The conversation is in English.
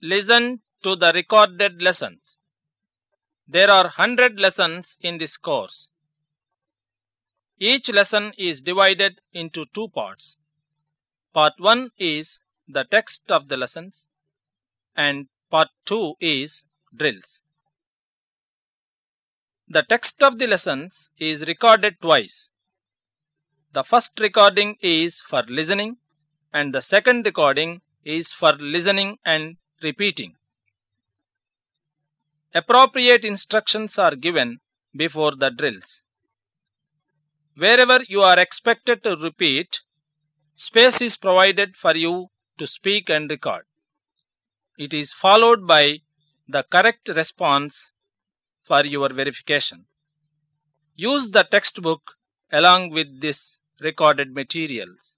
listen to the recorded lessons. There are 100 lessons in this course. Each lesson is divided into two parts. Part 1 is the text of the lessons and part 2 is drills. The text of the lessons is recorded twice. The first recording is for listening and the second recording is for listening and repeating. Appropriate instructions are given before the drills. Wherever you are expected to repeat, space is provided for you to speak and record. It is followed by the correct response for your verification. Use the textbook along with this recorded materials.